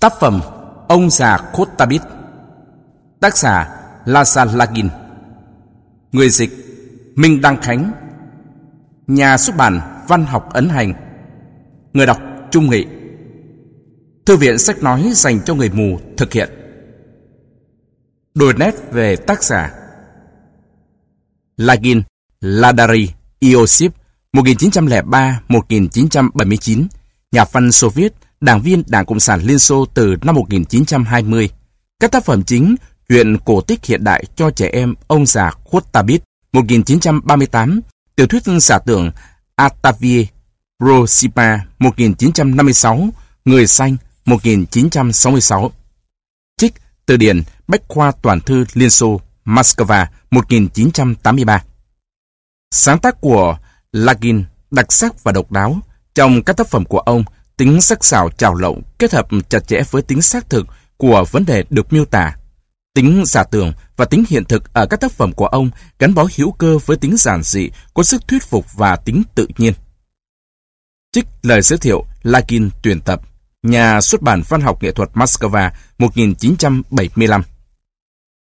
Tác phẩm Ông già Khotabit Tác giả Lasa Lagin Người dịch Minh Đăng Khánh. Nhà xuất bản Văn học Ấn Hành. Người đọc Trung Nghị. Thư viện sách nói dành cho người mù thực hiện. Đồi nét về tác giả Lagin Ladari Iosif 1903-1979 Nhà văn Xô Viết đảng viên Đảng Cộng sản Liên Xô từ năm 1920. Các tác phẩm chính Chuyện cổ tích hiện đại cho trẻ em Ông già khuất Tabit 1938, tiểu thuyết giả tưởng Atavie Prosipa 1956, Người xanh 1966. Trích từ điển Bách khoa toàn thư Liên Xô, Moscow 1983. Sáng tác của Lagin đặc sắc và độc đáo. Trong các tác phẩm của ông, tính sắc sảo trào lộng kết hợp chặt chẽ với tính xác thực của vấn đề được miêu tả. Tính giả tưởng và tính hiện thực ở các tác phẩm của ông gắn bó hữu cơ với tính giản dị, có sức thuyết phục và tính tự nhiên. Trích lời giới thiệu lakin tuyển tập, nhà xuất bản văn học nghệ thuật Moscow 1975.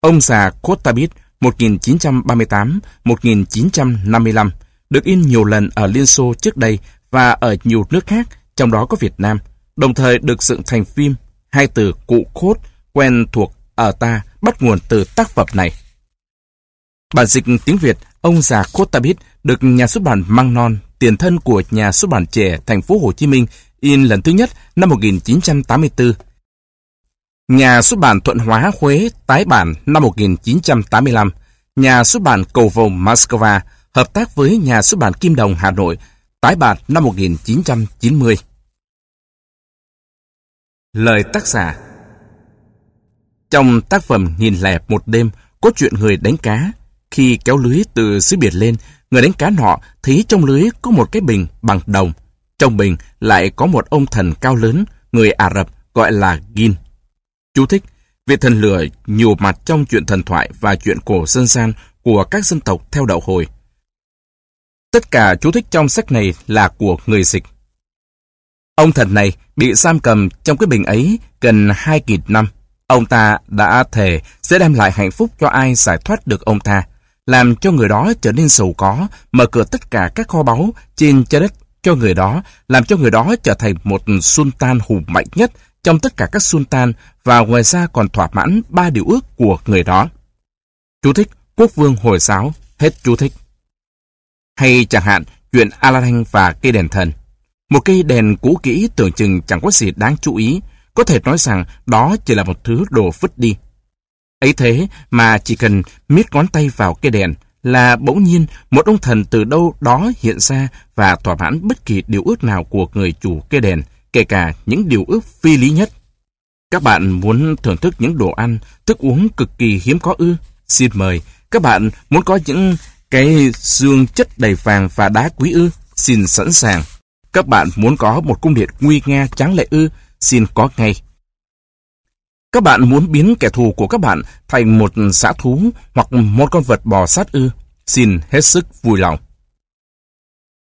Ông già Kotabit 1938-1955 được in nhiều lần ở Liên Xô trước đây và ở nhiều nước khác trong đó có Việt Nam, đồng thời được dựng thành phim. Hai từ cụ khốt quen thuộc ở ta bắt nguồn từ tác phẩm này. Bản dịch tiếng Việt Ông già Kotabit được nhà xuất bản Măng Non, tiền thân của nhà xuất bản trẻ thành phố Hồ Chí Minh in lần thứ nhất năm 1984. Nhà xuất bản Thuận Hóa Huế tái bản năm 1985. Nhà xuất bản Cầu Vồng Moscow hợp tác với nhà xuất bản Kim Đồng Hà Nội tái bản năm 1990. Lời tác giả Trong tác phẩm Nhìn lẻ một đêm có chuyện người đánh cá. Khi kéo lưới từ dưới biển lên, người đánh cá nọ thấy trong lưới có một cái bình bằng đồng. Trong bình lại có một ông thần cao lớn, người Ả Rập gọi là Gin. Chú thích, vị thần lửa nhiều mặt trong chuyện thần thoại và chuyện cổ dân gian của các dân tộc theo đạo hồi. Tất cả chú thích trong sách này là của người dịch. Ông thần này bị giam cầm trong cái bình ấy gần hai nghìn năm. Ông ta đã thề sẽ đem lại hạnh phúc cho ai giải thoát được ông ta, làm cho người đó trở nên giàu có, mở cửa tất cả các kho báu trên trái đất cho người đó, làm cho người đó trở thành một sultan hùng mạnh nhất trong tất cả các sultan và ngoài ra còn thỏa mãn ba điều ước của người đó. Chú thích Quốc vương Hồi giáo, hết chú thích. Hay chẳng hạn chuyện Aladdin và cây đèn thần. Một cây đèn cũ kỹ tưởng chừng chẳng có gì đáng chú ý, có thể nói rằng đó chỉ là một thứ đồ vứt đi. Ấy thế mà chỉ cần miết ngón tay vào cây đèn là bỗng nhiên một ông thần từ đâu đó hiện ra và thỏa mãn bất kỳ điều ước nào của người chủ cây đèn, kể cả những điều ước phi lý nhất. Các bạn muốn thưởng thức những đồ ăn, thức uống cực kỳ hiếm có ư? Xin mời, các bạn muốn có những cái xương chất đầy vàng và đá quý ư? Xin sẵn sàng. Các bạn muốn có một cung điện nguy nga tráng lệ ư? Xin có ngay. Các bạn muốn biến kẻ thù của các bạn thành một xã thú hoặc một con vật bò sát ư? Xin hết sức vui lòng.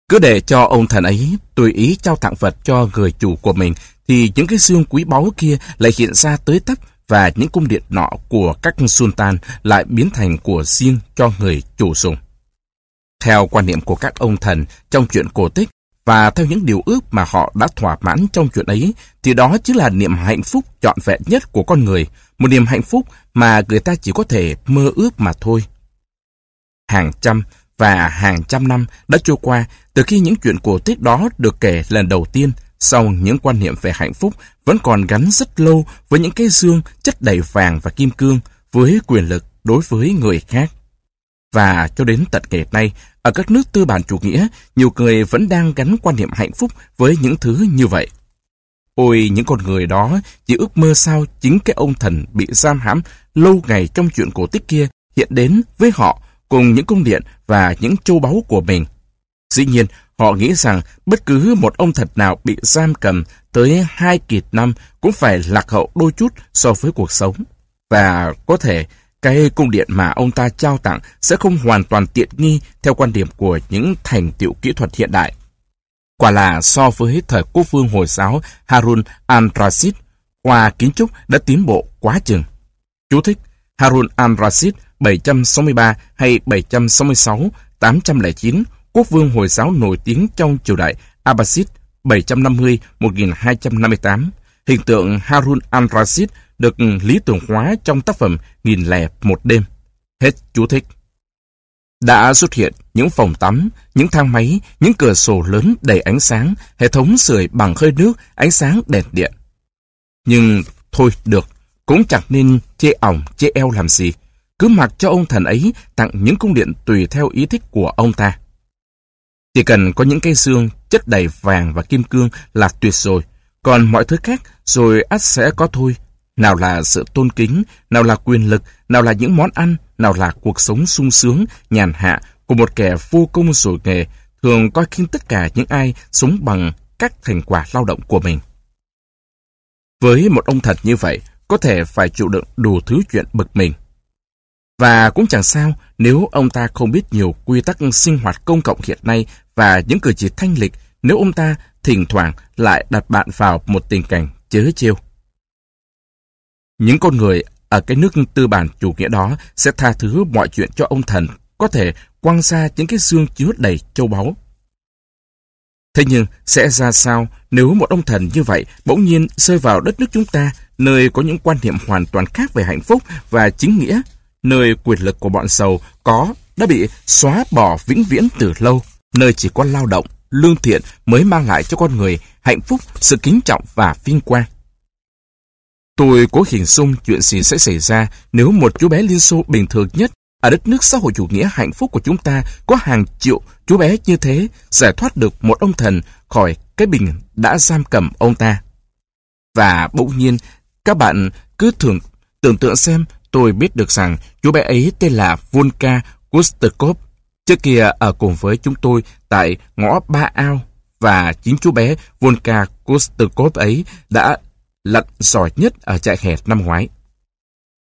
Cứ để cho ông thần ấy tùy ý trao tặng vật cho người chủ của mình, thì những cái xương quý báu kia lại hiện ra tới tấp và những cung điện nọ của các sultan lại biến thành của riêng cho người chủ dùng. Theo quan niệm của các ông thần trong chuyện cổ tích và theo những điều ước mà họ đã thỏa mãn trong chuyện ấy, thì đó chính là niềm hạnh phúc trọn vẹn nhất của con người, một niềm hạnh phúc mà người ta chỉ có thể mơ ước mà thôi. Hàng trăm và hàng trăm năm đã trôi qua từ khi những chuyện cổ tích đó được kể lần đầu tiên, sau những quan niệm về hạnh phúc vẫn còn gắn rất lâu với những cái dương chất đầy vàng và kim cương, với quyền lực đối với người khác. Và cho đến tận ngày nay, ở các nước tư bản chủ nghĩa, nhiều người vẫn đang gắn quan niệm hạnh phúc với những thứ như vậy. Ôi, những con người đó chỉ ước mơ sao chính cái ông thần bị giam hãm lâu ngày trong chuyện cổ tích kia hiện đến với họ cùng những cung điện và những châu báu của mình. Dĩ nhiên, họ nghĩ rằng bất cứ một ông thật nào bị giam cầm tới hai kiệt năm cũng phải lạc hậu đôi chút so với cuộc sống. Và có thể cái cung điện mà ông ta trao tặng sẽ không hoàn toàn tiện nghi theo quan điểm của những thành tiệu kỹ thuật hiện đại. Quả là so với thời quốc vương Hồi giáo Harun al-Rashid, Khoa kiến trúc đã tiến bộ quá chừng. Chú thích Harun al-Rashid 763 hay 766, 809, quốc vương Hồi giáo nổi tiếng trong triều đại Abbasid 750-1258. Hình tượng Harun al-Rashid được lý tưởng hóa trong tác phẩm Nghìn lẻ một đêm. Hết chú thích. Đã xuất hiện những phòng tắm, những thang máy, những cửa sổ lớn đầy ánh sáng, hệ thống sưởi bằng hơi nước, ánh sáng đèn điện. Nhưng thôi được, cũng chẳng nên chê ỏng, chê eo làm gì. Cứ mặc cho ông thần ấy tặng những cung điện tùy theo ý thích của ông ta. Chỉ cần có những cây xương chất đầy vàng và kim cương là tuyệt rồi. Còn mọi thứ khác rồi ắt sẽ có thôi. Nào là sự tôn kính, nào là quyền lực, nào là những món ăn, nào là cuộc sống sung sướng, nhàn hạ của một kẻ vô công rồi nghề, thường coi khinh tất cả những ai sống bằng các thành quả lao động của mình. Với một ông thật như vậy, có thể phải chịu đựng đủ thứ chuyện bực mình. Và cũng chẳng sao nếu ông ta không biết nhiều quy tắc sinh hoạt công cộng hiện nay và những cử chỉ thanh lịch nếu ông ta thỉnh thoảng lại đặt bạn vào một tình cảnh chớ trêu. Những con người ở cái nước tư bản chủ nghĩa đó sẽ tha thứ mọi chuyện cho ông thần có thể quăng ra những cái xương chứa đầy châu báu. Thế nhưng sẽ ra sao nếu một ông thần như vậy bỗng nhiên rơi vào đất nước chúng ta, nơi có những quan niệm hoàn toàn khác về hạnh phúc và chính nghĩa, nơi quyền lực của bọn giàu có đã bị xóa bỏ vĩnh viễn từ lâu, nơi chỉ có lao động, lương thiện mới mang lại cho con người hạnh phúc, sự kính trọng và vinh quang. Tôi cố hình dung chuyện gì sẽ xảy ra nếu một chú bé Liên Xô bình thường nhất ở đất nước xã hội chủ nghĩa hạnh phúc của chúng ta có hàng triệu chú bé như thế giải thoát được một ông thần khỏi cái bình đã giam cầm ông ta. Và bỗng nhiên, các bạn cứ thường tưởng tượng xem tôi biết được rằng chú bé ấy tên là Volka Kustakov. Trước kia ở cùng với chúng tôi tại ngõ Ba Ao và chính chú bé Volka Kustakov ấy đã lặn giỏi nhất ở trại hè năm ngoái.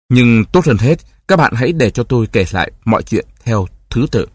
Nhưng tốt hơn hết, các bạn hãy để cho tôi kể lại mọi chuyện theo thứ tự.